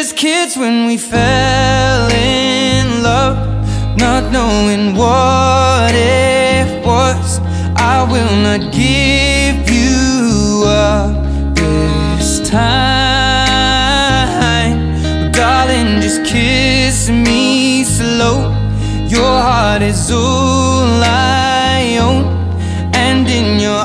Just kids when we fell in love, not knowing what it was. I will not give you up this time. darling, just kiss me slow. Your heart is all I own, and in your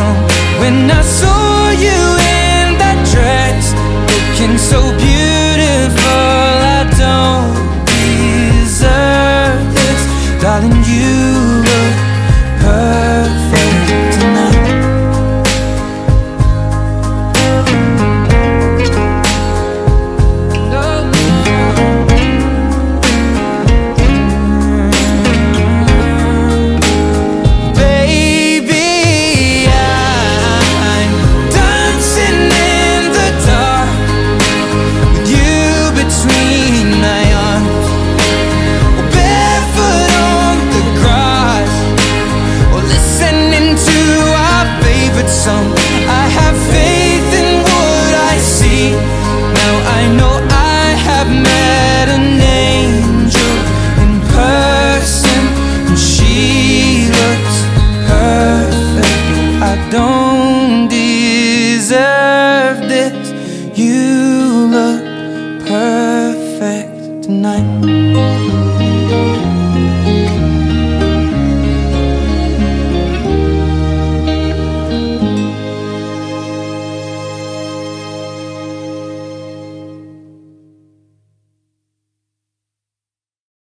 Song. When I saw you in that dress, looking so beautiful, I know I have met an angel in person, and she looks perfect. I don't deserve this. You look perfect tonight.